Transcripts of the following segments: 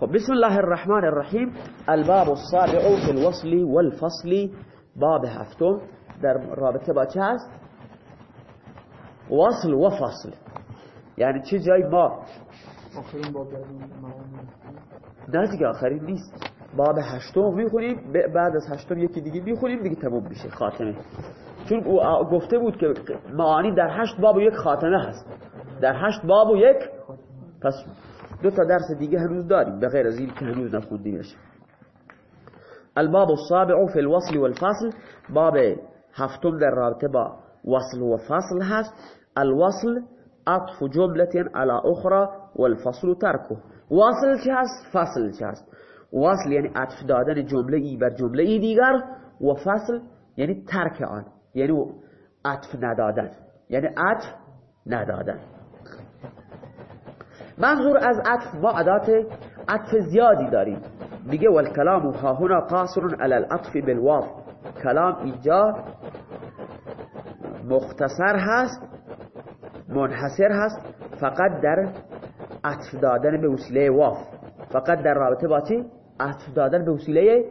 خب بسم الله الرحمن الرحیم. الباب السابع في الوصل والفصل. باب هفتم. در رابطه با چه هست؟ وصل و فصل. یعنی چه جای ما آخرین باب نه دیگه آخرین نیست. باب هشتم می‌خونیم. بعد از هشتم یکی دیگه می‌خونیم دیگه تموم میشه خاتمه. چون او گفته بود که معانی در هشت باب و یک خاتمه هست. در هشت باب و یک پس دو تا درس دیگه هنوز داریم. به غیر از این که هنوز نخوندیمش. الباب السابع في الوصل والفصل. باب هفتم در رابطه با وصل و فصل هست. الوصل عطف جملة على أخرى والفصل تركه وصل چه هست؟ فصل چه هست؟ وصل یعنی عطف دادن جمله ای بر جمله ای دیگر و فصل یعنی ترک آن. یعنی عطف ندادن. یعنی عطف ندادن. منظور از عطف ما عدات عطف زیادی داریم. میگه والکلام ها هنا قاصر على العطف بالواو. کلام اینجا مختصر هست منحصر هست فقط در عطف دادن به وسیله واف فقط در رابطه با چی؟ عطف دادن به وسیله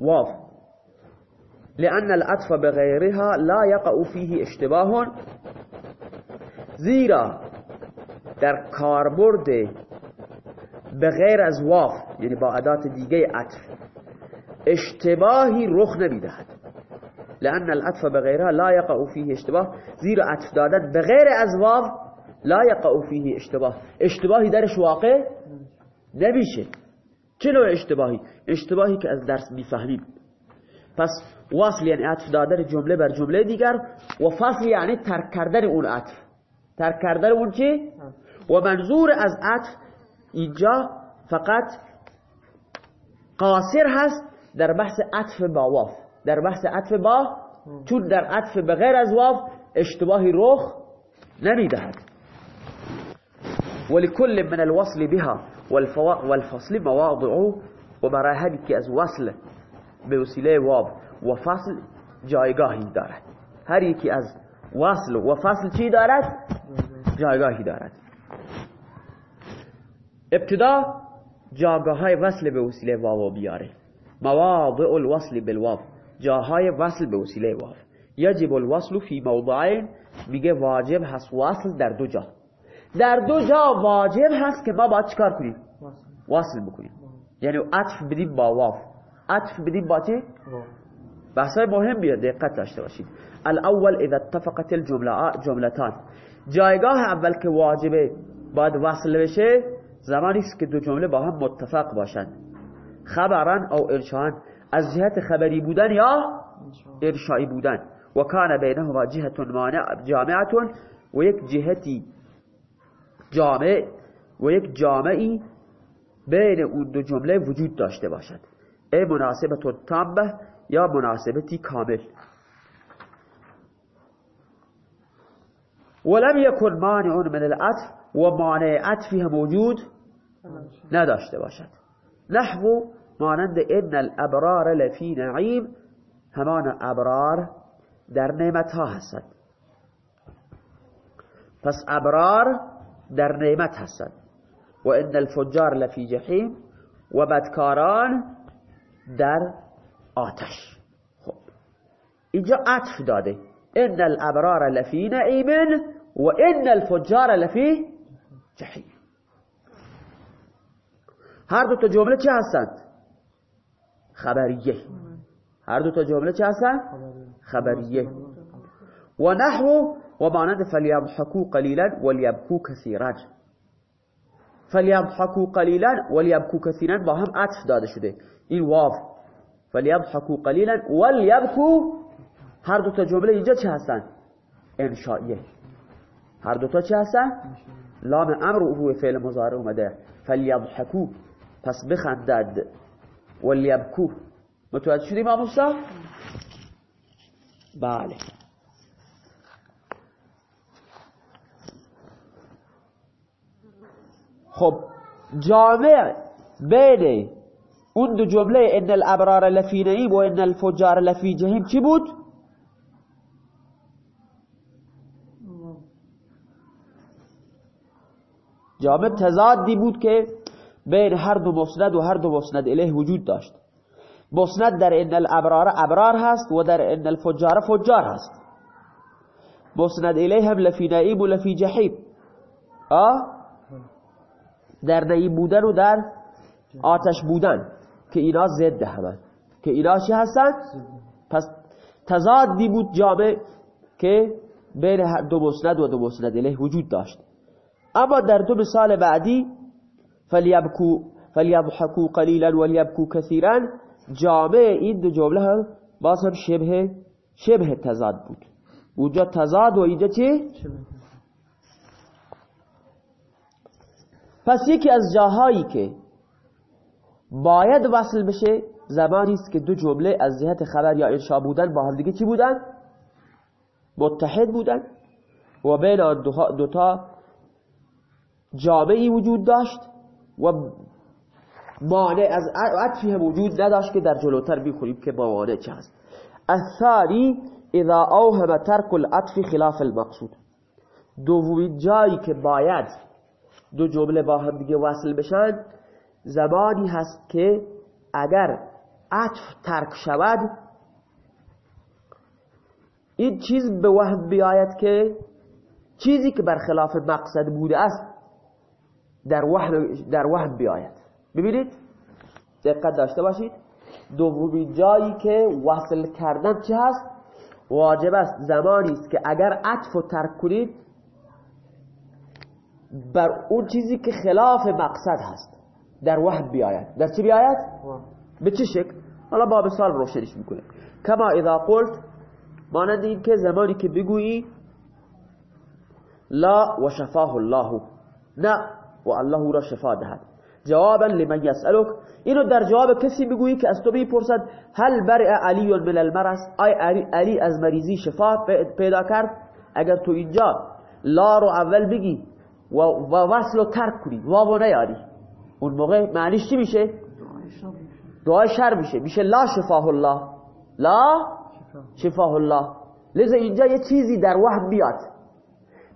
واف لأن العطف بغيرها لا يقع فيه اشتباه زیرا در کاربرد به غیر از واف یعنی با عدات دیگه عطف اشتباهی رخ نمی‌دهد. لأن العطف بغیرها لا يقع فيه اشتباه. زیرا عطف دادن به غیر از واف لا يقع فيه اشتباه. اشتباهی درش واقع نمیشه. چه نوع اشتباهی؟ اشتباهی که از درس می‌فهمیم. پس وصل یعنی عطف دادن جمله بر جمله دیگر و فصل یعنی ترک کردن اون عطف. ترک کردن اون چی؟ و منظور از عطف اینجا فقط قاصر هست در بحث عطف با واف در بحث عطف با چون در عطف بغیر از واف اشتباهی رخ نمیدهد. ولكل من الوصل بها والفصل مواضعه و برای همین که از وصل به وسیله واو و فصل جایگاهی دارد. هر یکی از وصل و فصل چی دارد؟ جایگاهی دارد. ابتدا جاگاه های وصل به وسیله واو بیاره. مواضع الوصل بالواو. جاهای وصل به وسیله واو. یجب الوصل فی موضعین. میگه واجب هست وصل در دو جا. در دو جا واجب هست که ما باید چکار کنیم؟ وصل بکنیم. یعنی عطف بدیم با واو. عطف بدیم با چی؟ بحثای مهم بیاد دقت داشته باشید. الاول اذا اتفقت الجملتان جایگاه اول که واجبه باید وصل بشه زمانی است که دو جمله با هم متفق باشند. خبرا او ارشان از جهت خبری بودن یا ارشایی بودن. و کان بینهما جهت جامعه و یک جهتی جامع و یک جامعی بین اون دو جمله وجود داشته باشد. ای مناسبت تامه یا مناسبتی کامل. ولم يكن مانع من العطف و مانع عطفی موجود نداشته باشد. نحو مانند إن الأبرار لفی نعیم همان أبرار در نعمت ها هستند. پس أبرار در نعمت هستند. و إن الفجار لفی جحیم و بدکاران در آتش. خب اینجا عطف داده. إن الأبرار لفی نعیم و إن الفجار لفی جحیم. هر دو تا جمله چه هستند خبریه هر دو تا جمله چه هستند خبریه و نحو و مانند فلیضحکوا قلیلا ولیبکوا کثیرا. فلیضحکوا قلیلا ولیبکوا کثیرا با هم عطف داده شده. این واو. فلیضحکوا قلیلا ولیبکوا هر دو تا جمله اینجا چه هستند انشائیه هر دو تا چه هستند لام أمر هو فعل مضارع اومده فلیضحکوا پس بخندد ولیبکو متوجه شدیم آموستا؟ بله خب جامع بین اون دو جمله ان الابرار لفی نعیم و ان الفجار لفی جهیم چی بود؟ جامع تضادی بود که بین هر دو مسند و هر دو مسند الیه وجود داشت. مسند در ان الابرار ابرار هست و در ان الفجار فجار هست. مسند الیه هم لفی نعیم و لفی جحیم. در نعیم بودن و در آتش بودن که اینا ضد همه که اینا چی هستن؟ پس تضادی بود جامع که بین دو مسند و دو مسند الیه وجود داشت. اما در دو مثال بعدی فلیبکو فلیبحکو قلیلا ولیبکو کثیرا جامع این دو جمله هم باز هم شبه شبه تضاد بود اونجا تضاد و اینجا چی؟ پس یکی از جاهایی که باید وصل بشه زمانی است که دو جمله از جهت خبر یا انشا بودن با هم دیگه چی بودن؟ متحد بودن و بین آن دوتا جامعی وجود داشت و مانع از عطفی هم وجود نداشت که در جلوتر بیخوریم که با مانع چه هست الثانی اذا اوهم ترک العطف خلاف المقصود. دومین جایی که باید دو جمله با هم دیگه وصل بشن زمانی هست که اگر عطف ترک شود این چیز به وهم بیاید که چیزی که برخلاف مقصد بوده است در وهم, در وهم بیاید. ببینید؟ دقت داشته باشید. دومی جایی که وصل کردن چه هست؟ واجب است. زمانی است که اگر عطف و ترک کنید بر اون چیزی که خلاف مقصد هست در وهم بیاید. در چی بیاید؟ به چه شکل؟ حالا با مثال روشنش می‌کنه. کما اذا قلت مانند این که زمانی که بگویی لا و شفاه الله. نه. و الله را شفا دهد. جوابا لمن یسألک اینو در جواب کسی بگویی که از تو بیپرسد هل برع علی من المرض؟ آی علی از مریضی شفا پیدا کرد؟ اگر تو اینجا لا رو اول بگی و وصل رو ترک کنی واو نیاری. اون موقع معنیش چی میشه؟ دعای شر میشه. میشه لا شفاه الله. لا شفاه الله. لذا اینجا یه چیزی در وهم بیاد.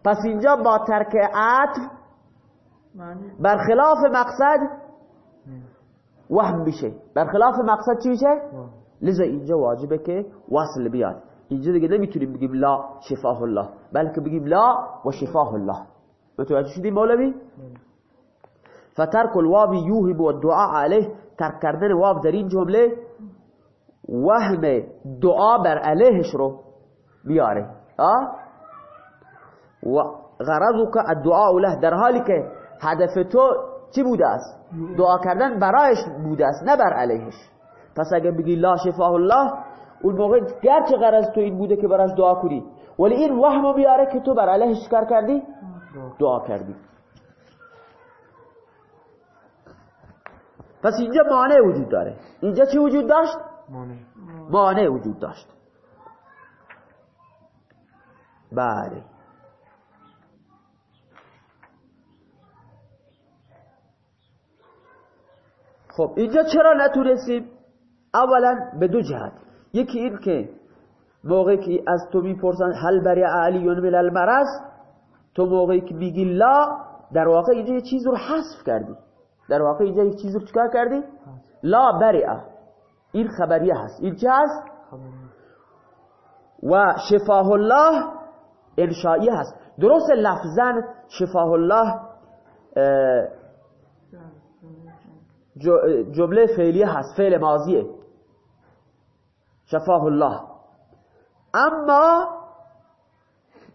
پس اینجا با ترک عطف برخلاف مقصد وهم میشه برخلاف مقصد چی میشه لذا اینجا واجبه که وصل بیاد. اینجا دیگه نمیتونیم بگیم لا شفاه الله بلکه بگیم لا و شفاه الله. متوجه شدی مولوی؟ فترک الواب یوهب و دعا علیه. ترک کردن واب در این جمله وهم دعا بر علیهش رو بیاره. و غرضو که الدعاء له در حالی که هدف تو چی بوده است؟ دعا کردن برایش بوده است نه بر علیهش. پس اگه بگی لا شفاه الله اون موقع گرچه غرض تو این بوده که براش دعا کنی ولی این وهمو بیاره که تو بر علیهش کار کردی؟ دعا کردی. پس اینجا مانع وجود داره. اینجا چی وجود داشت؟ مانع وجود داشت. بله. خب اینجا چرا نتونستیم؟ اولا به دو جهت. یکی این که موقعی که از تو می‌پرسن هل برای علیون من المرض تو موقعی که میگی لا در واقع اینجا یه چیز رو حذف کردی. در واقع اینجا یه چیز رو چکار کردی؟ لا برئه این خبریه هست. این چه هست؟ و شفاه الله انشایی هست. درست لفظا شفاه الله جمله فعلیه هست. فعل ماضیه. شفاه الله اما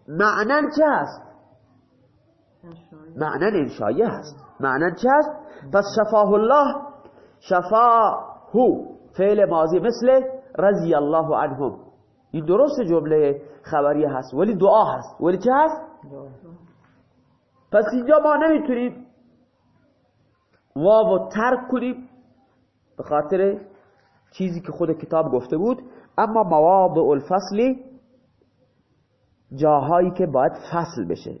معنن چه هست؟ معنن انشایه هست. معنن چه هست؟ پس شفاه الله شفاهو. فعل ماضی مثل رضی الله عنهم. این درست جمله خبریه هست. ولی دعا هست. ولی چه هست؟ پس اینجا ما نمی‌تونیم واو ترک کنیم به خاطر چیزی که خود کتاب گفته بود. اما مواضع الفصلی جاهایی که باید فصل بشه.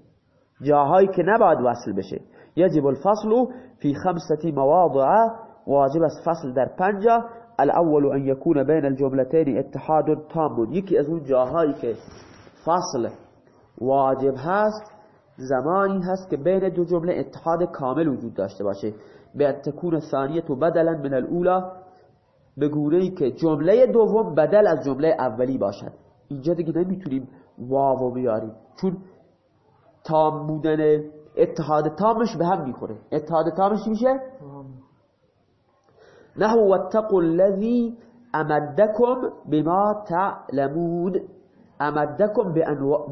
جاهایی که نباید وصل بشه. یجب الفصل فی خمسة مواضع. واجب است فصل در پنجا. الاول ان يكون بین الجملتين اتحاد تام. یکی از اون جاهایی که فصل واجب هست زمانی هست که بین دو جمله اتحاد کامل وجود داشته باشه. به ان تکون ثانیت بدلا من الاولا به گونه ای که جمله دوم بدل از جمله اولی باشد. اینجا دیگه نمی‌تونیم واو بیاریم. چون تام بودن اتحاد تامش به هم می‌خوره. اتحاد تامش میشه؟ نحو واتقوا الذي امدكم بما تعلمون. امدكم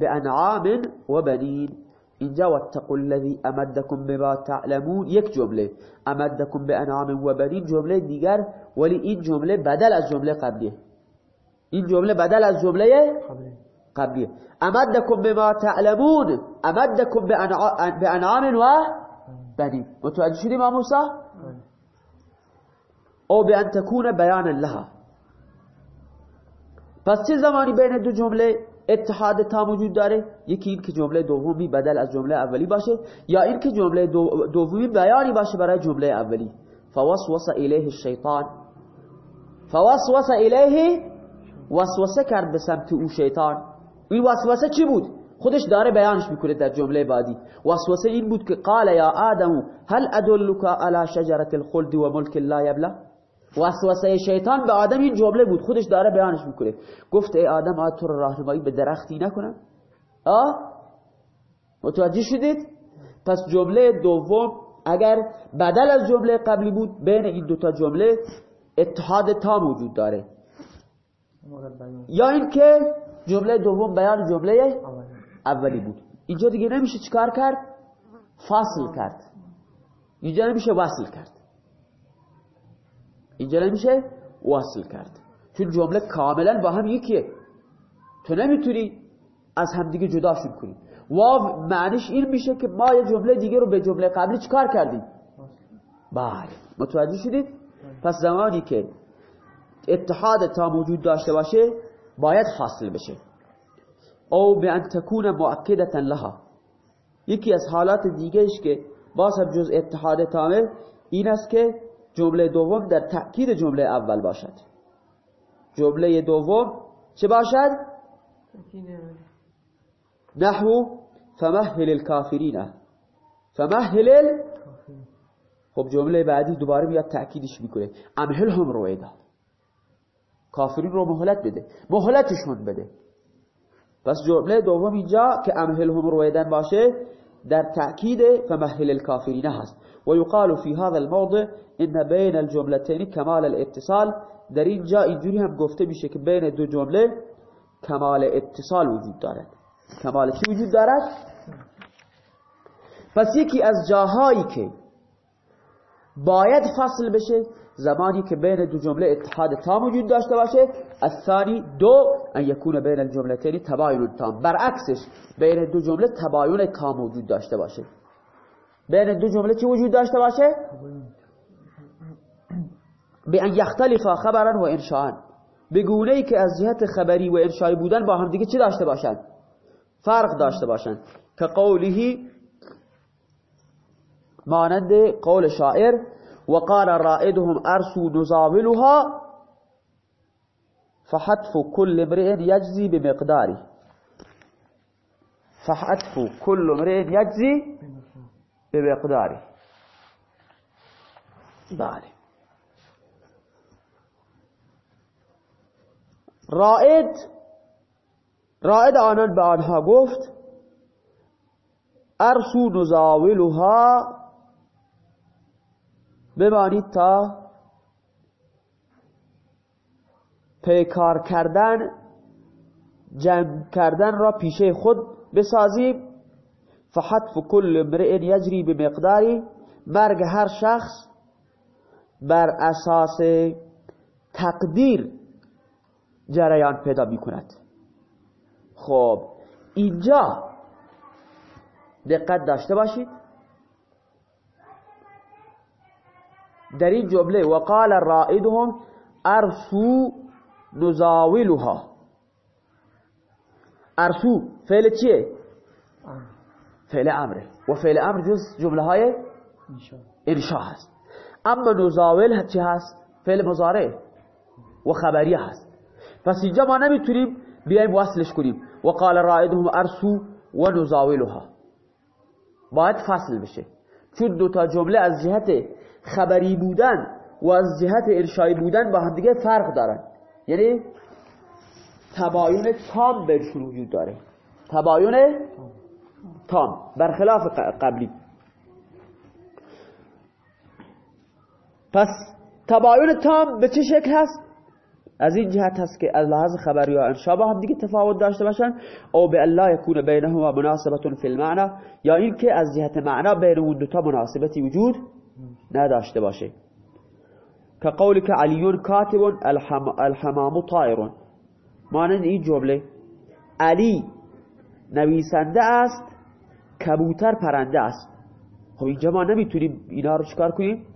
بانعام وبنين اینجا واتقوا الذي أمدكم بما تعلمون. یک جملة. أمدكم بأنعام و بنین جملة دیگر. ولی این جمله بدل از جمله قبلیه. این جمله بدل از جمله قبلیه. أمدكم بما تعلمون. أمدكم بأنعام و بنین متوجه شدیم موسی؟ أو به ان تکون بیان لها. پس چه زمانی بین دو جمله؟ اتحاد تا وجود داره. یکی این که جمله دومی بدل از جمله اولی باشه یا این که جمله دومی بیانی باشه برای جمله اولی. فوسوس الیه الشیطان. فوسوس الیه وسوسه کرد به سمت او شیطان. این وسوسه چی بود؟ خودش داره بیانش می‌کنه در جمله بعدی. وسوسه این بود که قال یا آدم هل ادلک على شجره الخلد و ملک لا یبلا وسوسه شیطان به آدم این جمله بود. خودش داره بیانش می‌کنه. گفت ای آدم آیا تو راهنمایی به درختی نکنم؟ آه متوجه شدید؟ پس جمله دوم اگر بدل از جمله قبلی بود بین این دوتا جمله اتحاد تام وجود داره. یا اینکه جمله دوم بیان جمله اولی بود. اینجا دیگه نمیشه چیکار کرد؟ فاصل کرد. اینجا نمیشه وصل کرد. اینجا نمیشه؟ وصل کرد. چون جمله کاملا با هم یکیه. تو نمی‌تونی از همدیگه جداشون کنی. واو معنیش این میشه که ما یه جمله دیگه رو به جمله قبلی چکار کردیم؟ بله. متوجه شدید؟ پس زمانی که اتحاد تا موجود داشته باشه باید فاصل بشه. او به ان تکون مؤکدتا لها. یکی از حالات دیگهش که باز هم جز اتحاد تامه این است که جمله دوم در تأکید جمله اول باشد. جمله دوم چه باشد؟ نحو فمهل الكافرین فمهل خب جمله بعدی دوباره میاد تأکیدش می‌کنه. امهل هم رویدا کافرین رو مهلت بده. مهلتشون بده. پس جمله دوم اینجا که امهل هم رویدن باشه در تأکید فمهل الكافرین هست. ويقال في هذا الموضع ان بين الجملتين كمال الاتصال. در اینجا اینجوری هم گفته میشه که بین دو جمله کمال اتصال وجود دارد. کمال چی وجود دارد؟ پس یکی از جاهایی که باید فصل بشه زمانی که بین دو جمله اتحاد تام وجود داشته باشه الثانی دو ان یکون بین الجملتین تباین تام برعکسش بین دو جمله تباین تام وجود داشته باشه. بین دو جمله چی وجود داشته باشه؟ به ان یختلفا خبرا و انشاء به گونه ای که از جهت خبری و انشایی بودن با هم دیگه چی داشته باشن؟ فرق داشته باشن. که قوله مانند قول شاعر وقال رائدهم أرسو نزاولها فحتف كل امرئ يجزي بمقداره. فحتف كل امرئ يجزي بمقداره. بله رائد رائد آنان به آنها گفت أرسو نزاولها بمانید تا پیکار کردن جمع کردن را پیشه خود بسازیم. فحتف کل امرئ یجری به مقداری مرگ هر شخص بر اساس تقدیر جریان پیدا می کند خب اینجا دقت داشته باشید. در این جمله وقال رائدهم ارسو نزاولها. ارسو فعل چیه؟ فعل امره و فعل امر جز جمله های انشا هست. اما نزاول چی هست؟ فعل مزاره و خبری هست. پس اینجا ما نمی‌تونیم بیایم وصلش کنیم. و قال رائدهم ارسو و نزاولها. باید فصل بشه. چون دو تا جمله از جهت خبری بودن و از جهت ارشایی بودن با هم دیگه فرق دارن. یعنی تباین تام بهشون وجود داره. تباین تام برخلاف قبلی. پس تباین تام به چه شکل هست؟ از این جهت هست که از خبری و انشا با هم دیگه تفاوت داشته باشن. او به الله یکون بینهما مناسبت فی المعنی یا این که از جهت معنا بین اون دو تا مناسبتی وجود نداشته باشه. که قولی که علیون کاتب الحمام طائر مانند این جمله علی نویسنده است کبوتر پرنده است. خب اینجا ما نمی‌تونیم اینا رو چکار کنیم؟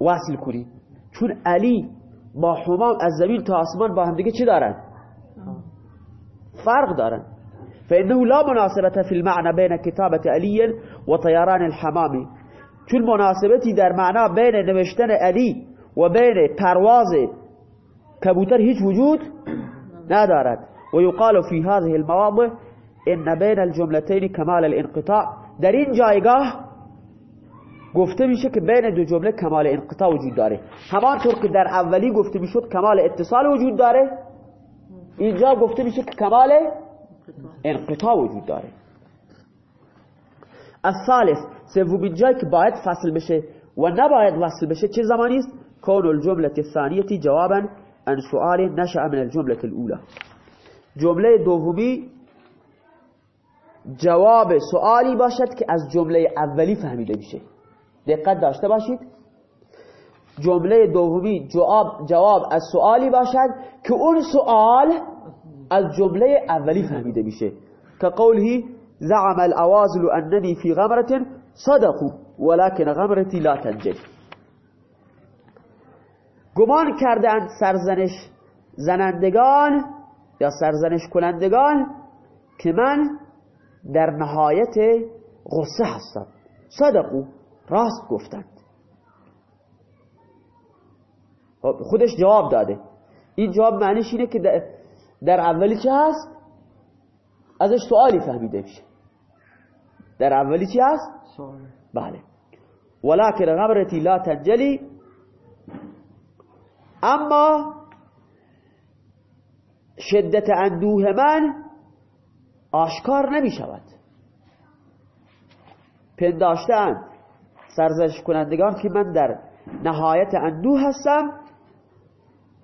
وصل کنیم. چون علی با حمام از زمین تا آسمان با هم دیگه چی دارن؟ فرق دارن. فإنه لا مناسبة في المعنى بين كتابة علي وطيران الحمام. چون مناسبتی در معنا بین نوشتن علی و بین پرواز کبوتر هیچ وجود ندارد. و یقال فی هذه المواضع إن بین الجملتين کمال الانقطاع. در این جایگاه گفته میشه که بین دو جمله کمال انقطاع وجود داره. همانطور که در اولی گفته می‌شد کمال اتصال وجود داره اینجا گفته میشه که کمال انقطاع وجود داره. الثالث سومین جایی که باید فصل بشه و نباید وصل بشه چه زمانی است؟ کون الجمله الثانیه جوابا عن سؤال نشأ من الجمله الاولى جمله دومی جواب سوالی باشد که از جمله اولی فهمیده میشه. دقت داشته باشید. جمله دومی جواب جواب از سوالی باشد که اون سوال از جمله اولی فهمیده میشه. که قوله زعم الاوازل انني في غمرة صدقوا ولكن غمرتي لا تنجل گمان کردند سرزنش زنندگان یا سرزنش کنندگان که من در نهایت غصه هستم. صدقو راست گفتند. خب، خودش جواب داده. این جواب معنیش اینه که در اولی چه هست؟ ازش سوالی فهمیده میشه. در اولی چی هست؟ بله. ولكن غبرتی لا تنجلی. اما شدت اندوه من آشکار نمی شود پنداشتند سرزش کنندگان که من در نهایت اندوه هستم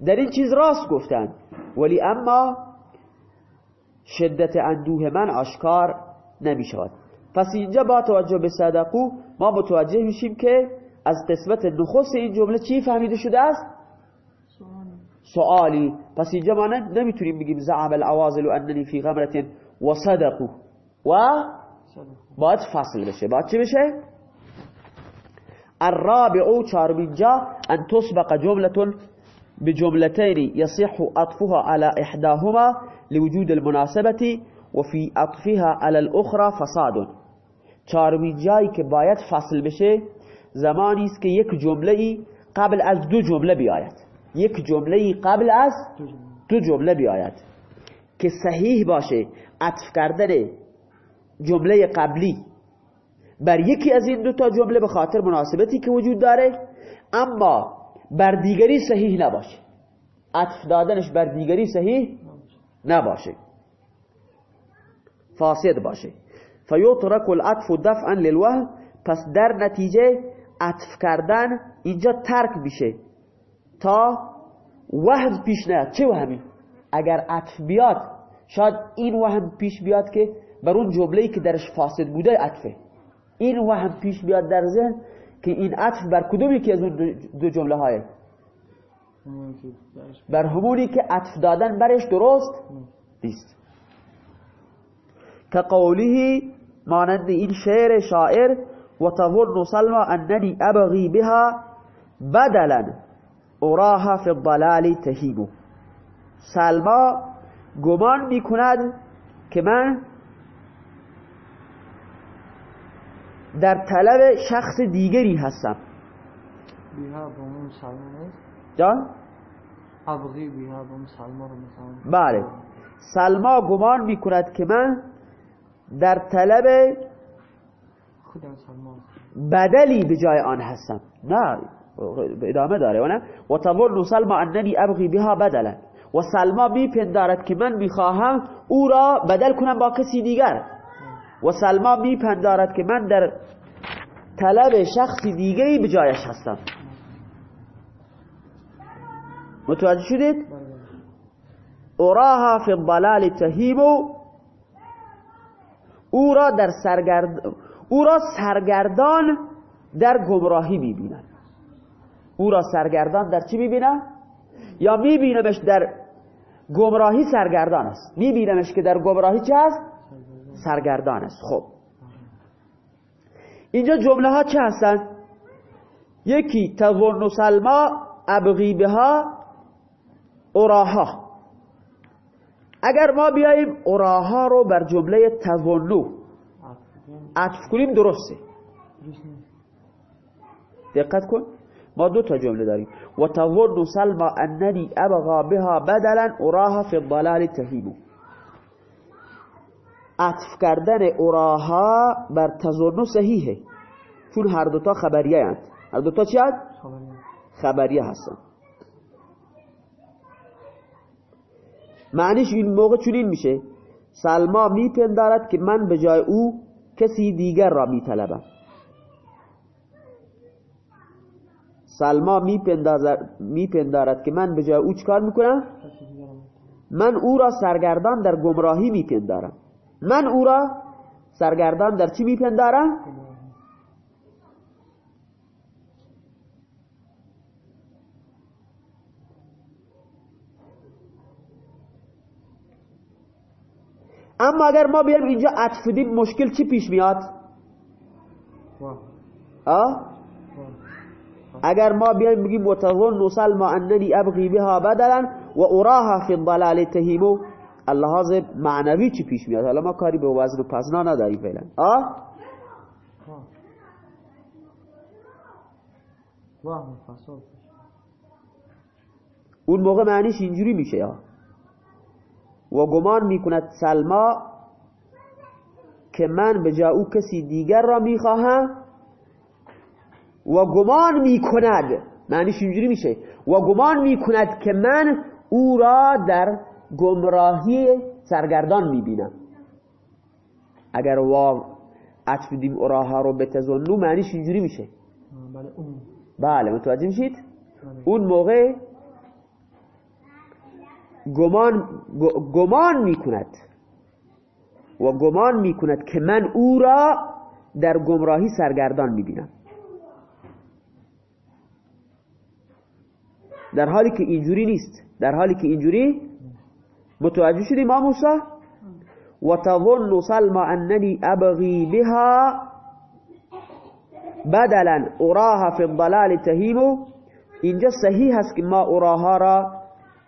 در این چیز راست گفتند ولی اما شدت اندوه من آشکار نمی شود پس اینجا با توجه به صدقو ما متوجه میشیم که از قسمت نخست این جمله چی فهمیده شده است؟ سوالی. پس اینجا ما نمی‌تونیم بگیم زعم الاوازل اننی فی غمرت و صدقو و باید فصل بشه. باید چی بشه؟ الرابع چهارمین جا أن تسبق جملة بجملتين يصح عطفها على إحداهما لوجود المناسبة وفي عطفها على الأخرى فساد. چهارمین جایی که باید فصل بشه زمانی است که یک جملة قبل از دو جملة بیاید یک جملة قبل از دو جملة بیاید که صحیح باشه عطف کردن جملة قبلی بر یکی از این دو تا جمله به خاطر مناسبتی که وجود داره اما بر دیگری صحیح نباشه. عطف دادنش بر دیگری صحیح نباشه. فاسد باشه. فيترك العطف دفعا للوهم پس در نتیجه عطف کردن اینجا ترک میشه. تا وهم پیش نیاد. چه وهمی؟ اگر عطف بیاد شاید این وهم پیش بیاد که بر اون جمله‌ای که درش فاسد بوده عطفه. این وهم پیش بیاد در ذهن که این عطف بر کدومی که از اون دو جمله های بر همونی که عطف دادن برش درست نیست. که قوله مانند این شعر شاعر و تظن سلما اننی ابغی بها بدلا اراها فی الضلال تهیبو سلما گمان می‌کند که من در طلب شخص دیگری هستم. جان؟ ابغی بیها سلما رو بله. سلما گمان می‌کند که من در طلب بدلی به جای آن هستم. نه ادامه داره. و نه. و تظن سلما اننی ابغی بها بدلا. و سلما میپندارد که من می‌خواهم او را بدل کنم با کسی دیگر. و سلما میپندارد که من در طلب شخصی دیگری به جایش هستم متوجه شدید؟ اراها فی الضلال تهیمو او را در سرگرد او را سرگردان در گمراهی می‌بینم او را سرگردان در چی می‌بینم؟ یا میبینمش در گمراهی سرگردان است میبینمش که در گمراهی چه هست؟ سرگردان است. خب. اینجا جمله ها چه هستن؟ یکی تظن سلما ابغی بها اراها. اگر ما بیاییم اراها رو بر جمله تظنو عطف کنیم درسته. دقت کن. ما دو تا جمله داریم. و تظن سلما اننی ابغا بها بدلا اراها فی الضلال تهیبو عطف کردن اراها بر تظنو صحیحه. چون هر دوتا خبریه هست هر دوتا چی هست؟ خبریه هستن. معنیش این موقع چنین میشه. سلما میپندارد که من به جای او کسی دیگر را میطلبم. سلما میپندارد که من به جای او چکار می‌کنم؟ من او را سرگردان در گمراهی میپندارم. من او را سرگردان در چی میپندارم؟ اما اگر ما بیایم اینجا عطف دیم مشکل چی پیش میاد؟ آه؟ اگر ما بیایم بگیم وتظن سلما اننی ابغی بها بدلا و اراها فی الضلال تهیمو اللحاظ معنوی چی پیش میاد؟ حالا ما کاری به وزن و پسنا نداریم فعلا. آه اون موقع معنیش اینجوری میشه یا و گمان می‌کند سلما که من به جا او کسی دیگر را می‌خواهم و گمان می‌کند. معنیش اینجوری میشه. و گمان می‌کند که من او را در گمراهی سرگردان می‌بینم. اگر واو عطف دیم اوراها رو به تزنو معنیش اینجوری میشه. بله متوجه میشید؟ اون موقع گمان گمان می‌کند. و گمان می‌کند که من او را در گمراهی سرگردان می‌بینم. در حالی که اینجوری نیست. در حالی که اینجوری متوجه شدی ما موسی؟ و تظن سلما اننی ابغی بها بدلا اراها فی الضلال تهیمو اینجا صحیح هست که ما اراها را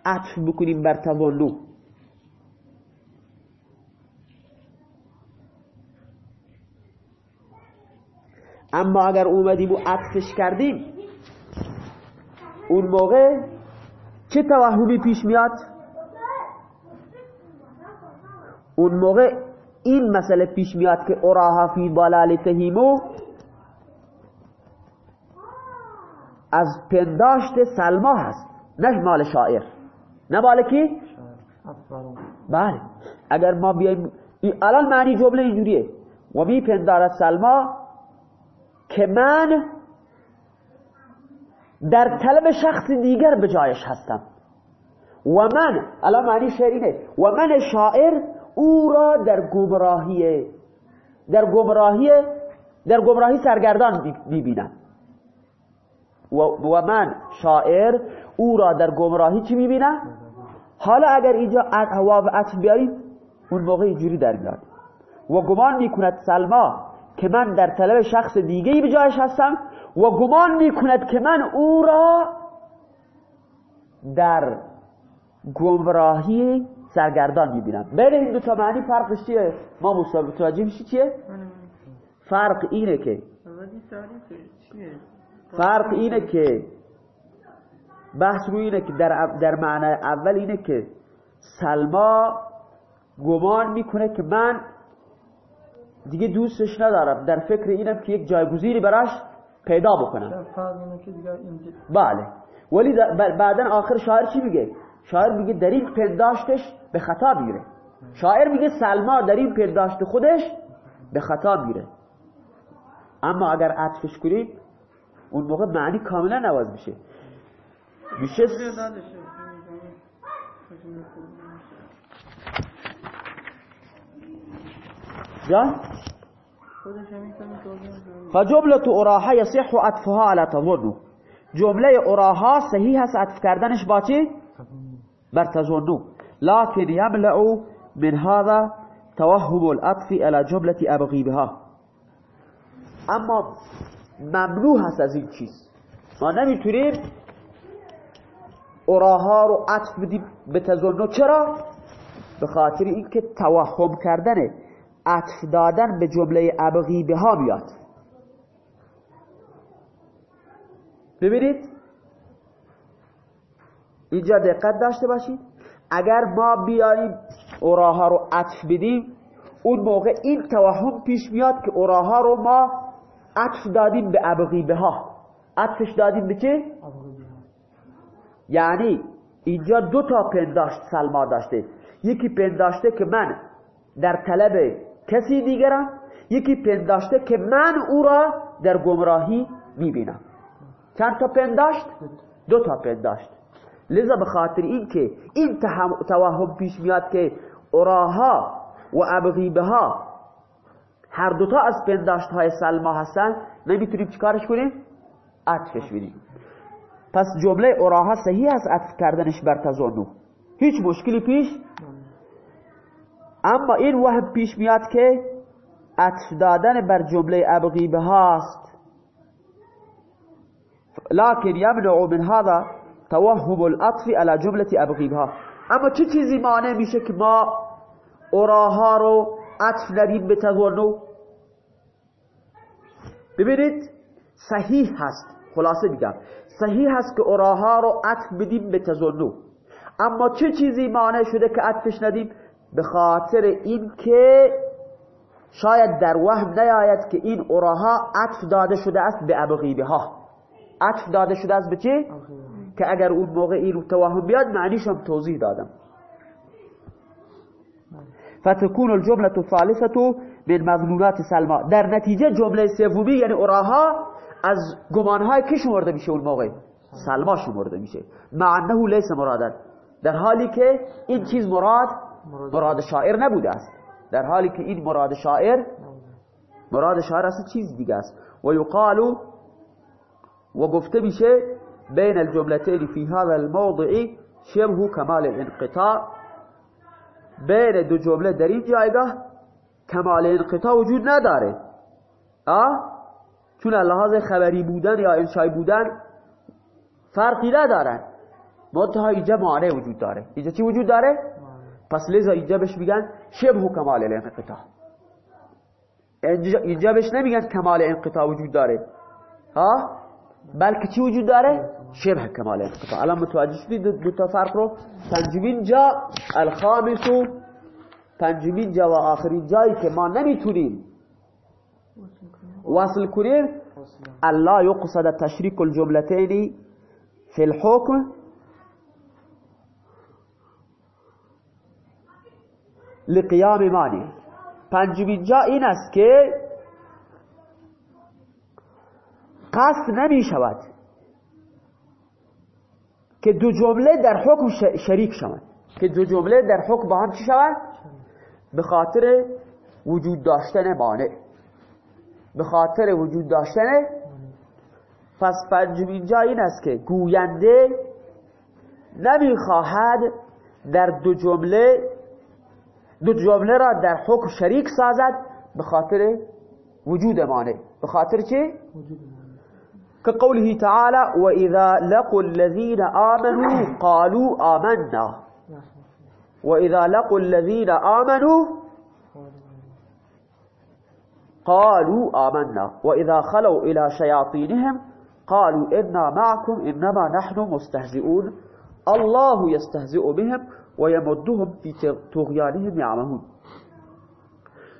عطف بکنیم بر تظنو اما اگر اومدیم و عطفش کردیم اون موقع چه توهمی پیش میاد؟ اون موقع این مسئله پیش میاد که اراها فی ضلال تهیمو از پنداشت سلما هست نه مال شاعر. نه مال کی؟ بله. اگر ما بیایم الان معنی جمله اینجوریه. و می پندارد سلما که من در طلب شخص دیگر به جایش هستم. و من الان معنی شعر و من شاعر او را در گمراهی در گمراهی در گمراهی سرگردان می‌بینم. و, و من شاعر او را در گمراهی چی می‌بینم؟ حالا اگر اینجا واو عطف بیاریم اون موقع اینجوری در میاد. و گمان می‌کند سلما که من در طلب شخص دیگه به جایش هستم و گمان می‌کند که من او را در گمراهی سرگردان می‌بینم بین این دو تا معنی فرقش چیه؟ ما متوجه میشی چیه؟ فرق اینه که فرق اینه که بحث روی اینه که در, در معنی اول اینه که سلما گمان می‌کنه که من دیگه دوستش ندارم. در فکر اینم که یک جایگزینی براش پیدا بکنم. بله. ولی بعدا آخر شاعر چی میگه؟ شاعر میگه در این پنداشتش به خطا میره. شاعر میگه سلما در این پنداشت خودش به خطا میره. اما اگر عطفش کنیم اون موقع معنی کاملا نواز میشه. میشه جان؟ فجملة اراها يصح عطفها على تظن جمله اراها صحیح هست عطف کردنش با چی؟ بر تظنو لكن يملع من هذا توهم العطف على جملة ابغي بها اما ممنوع هست از این چیز. ما نمی‌تونیم اراها رو عطف بدیم به تظنو چرا؟ به خاطر اینکه توهم کردنه عطف دادن به جمله ابغی به ها بیاد ببینید؟ اینجا دقت داشته باشید. اگر ما بیاییم اوراها رو عطف بدیم اون موقع این توهم پیش میاد که اوراها رو ما عطف دادیم به ابغی به ها عطفش دادیم به چه؟ یعنی اینجا دو تا پنداشت سلما داشته. یکی پنداشته که من در طلب کسی دیگرم یکی پنداشته که من او را در گمراهی می‌بینم. چند تا پنداشت؟ دو تا پنداشت. لذا به خاطر این که این توهم پیش میاد که اراها و ابغیبه ها هر دوتا از پنداشت های سلما هستن نمی‌تونیم چیکارش کنیم؟ عطفش بدیم. پس جمله اراها صحیح است عطف کردنش بر تزانو هیچ مشکلی پیش؟ اما این وهم پیش میاد که عطف دادن بر جمله ابغیبه هاست لكن يمنع من هذا توهم العطف على جمله ابغیبه ها اما چه چیزی مانع میشه که ما اراها رو عطف ندیم به تظنو ببینید صحیح هست. خلاصه میگم. صحیح هست که اراها رو عطف بدیم به تظنو اما چه چیزی مانع شده که عطفش ندیم؟ به خاطر اینکه شاید در وهم نیاید که این اوراها عطف داده شده است به ابغیبه ها عطف داده شده است به چی؟ که اگر اون موقع این توهم بیاد معنیش هم توضیح دادم. فتكون الجمله الثالثه من مظنونات سلما. در نتیجه جمله سومی یعنی اوراها از گمانهای که شمرده میشه اون موقع؟ سلما شمرده میشه. مع انه لیس مرادن. در حالی که این چیز مراد مراد شاعر نبوده است. در حالی که این مراد شاعر مراد شاعر اصلا چیز دیگه است. و یقال و گفته میشه بین الجملتين في هذا الموضع شبه کمال الانقطاع بین دو جمله در این جایگاه کمال انقطاع وجود نداره. آه چون لحاظ خبری بودن یا انشای بودن فرقی ندارن. منتها اینجا معنی وجود داره. اینجا چی وجود داره؟ پس لذا اینجا بهش میگن شبه کمال الانقطاع اینجا بهش نمیگن کمال انقطاع وجود داره. ها؟ بلکه چی وجود داره؟ شبه کمال انقطاع. الان متوجه شدید دو تا فرق رو؟ پنجمین جا الخامس پنجمین جا و آخرین جایی که ما نمی‌تونیم وصل کنیم. الله یقصد تشریک الجملتین فی الحکم. لقیام مانی پنجمین جا این است که قصد نمی شود که دو جمله در حکم شریک شود. که دو جمله در حکم با هم چی شود؟ به خاطر وجود داشتن مانع. به خاطر وجود داشتن پس پنجمین جا این است که گوینده نمی‌خواهد در دو جمله دو جمله را در حکم شریک سازد به خاطر وجود مانع. به خاطر چه؟ كقوله تعالى وإذا لقوا الذين آمنوا قالوا آمنا. وإذا لقوا الذين آمنوا قالوا آمنا. وإذا خلوا إلى شياطينهم قالوا إنا معكم إنما نحن مستهزئون. الله يستهزئ بهم ويمدهم في طغيانهم يعمهون.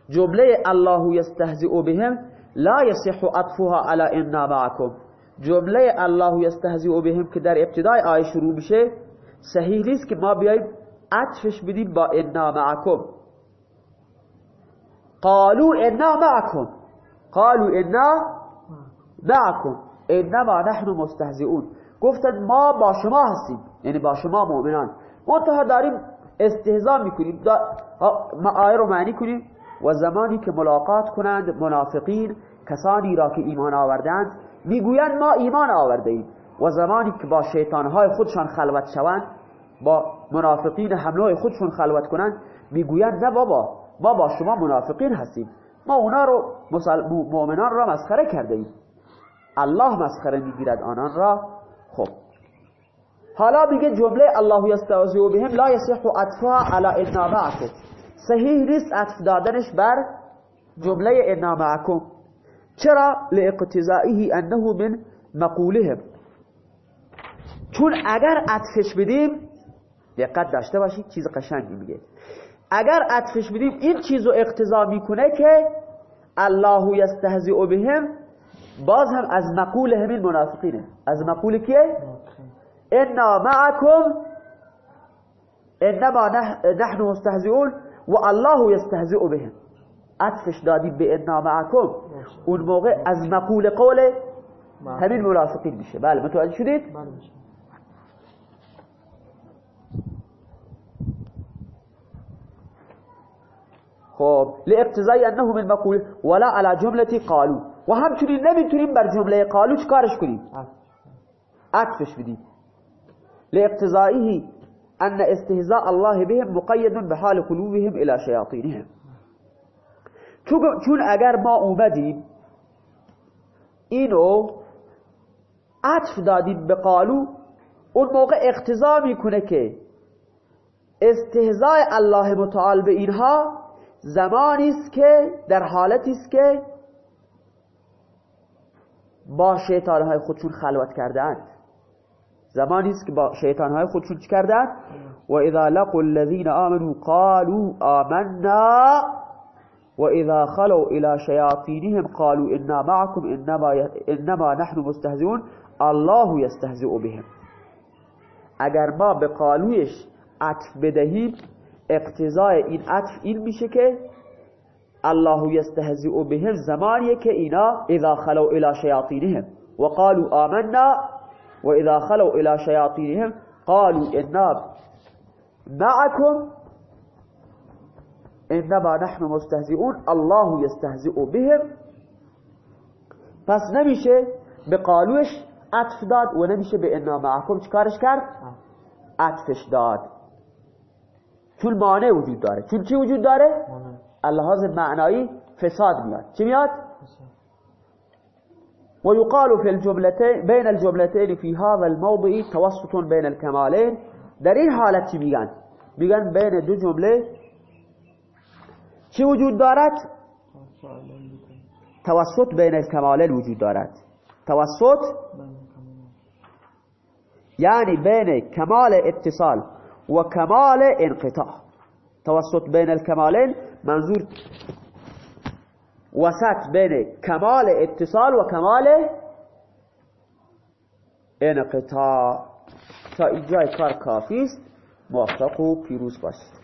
جملة الله يستهزئ بهم لا يصح أطفها على إنا معكم. جمله الله یستهزئ بهم که در ابتدای آیه شروع میشه صحیح نیست که ما بیاییم عطفش بدیم با انا معكم قالوا انا معكم قالوا انا معكم انما نحن مستهزئون. گفتن ما با شما هستیم. یعنی با شما مؤمنان. منتها داریم استهزا می‌کنیم. ما آیه رو معنی کنیم. و زمانی که ملاقات کنند منافقین کسانی را که ایمان آوردند می‌گویند ما ایمان آورده ایم و زمانی که با شیطانهای خودشان خلوت شوند با منافقین حمله خودشون خلوت کنند می‌گویند نه بابا ما با شما منافقین هستیم ما اونا رو مؤمنان را مسخره کرده ایم الله مسخره می‌گیرد آنان را. خب. حالا میگه جمله الله یستعزی بهم لا یصح عطفها علی معکم. صحیح نیست عطف دادنش بر جمله انا معکم. چرا؟ لاقتضائه انه من مقولهم. چون اگر عطفش بدیم دقت داشته باشید چیز قشنگی میگه. اگر عطفش بدیم این چیزو اقتضا می‌کنه که الله یستهزئ بهم باز هم از مقول همین منافقینه. از مقول کیه؟ انا معكم انما نحن مستهزئون و الله یستهزئ بهم. عطفش دادیم به انا معكم اون موقع از مقول قول همین منافقین میشه. بله متوجه شدید؟ خب لاقتضای انه من مقول ولا على جملة قالوا و همچنین نمیتونیم بر جملة قالو چکارش کنیم؟ عطفش بدیم. لاقتضائه ان استهزاء الله بهم مقید بحال قلوبهم إلى شیاطینهم. چون اگر ما اومدیم اینو عطف دادیم به قالو اون موقع اقتضا می‌کنه که استهزاء الله متعال به اینها زمانی است که در حالتی است که با شیطانهای خودشون خلوت کردند زمانی است که با شیطانهای خودشون چی کردند و اذا لقوا الذين آمنوا قالوا آمنا و اذا خلوا إلى شياطينهم قالوا إنا معكم إنما, إنما نحن مستهزئون الله يستهزئ بهم. اگر ما به قالویش عطف بدهیم اقتضای این عطف این میشه که الله یستهزئ بهم زمانیه که اینا اذا خلو إلى شیاطینهم وقالوا آمنا وإذا خلو إلى شیاطینهم قالوا إنا معكم. انما نحن مستهزئون الله یستهزئ بهم. پس نمیشه به قالوش عطف داد و نمیشه به انا معكم چکارش کرد؟ عطفش داد. چون مانع وجود داره. چون چی وجود داره؟ اللحاظ معنایی فساد میاد. چی میاد؟ ويقال في الجملتين بين الجملتين في هذا الموضع توسط بين الكمالين در این حالت چی میگن؟ میگن بین دو جمله چی وجود دارد؟ توسط بین الكمالين وجود دارد. توسط؟ یعنی بین کمال اتصال و کمال انقطاع. توسط بین الكمالين منظور وسط بین کمال اتصال و کمال انقطاع. تا اینجای کار کافی است. موفق و پیروز باشید.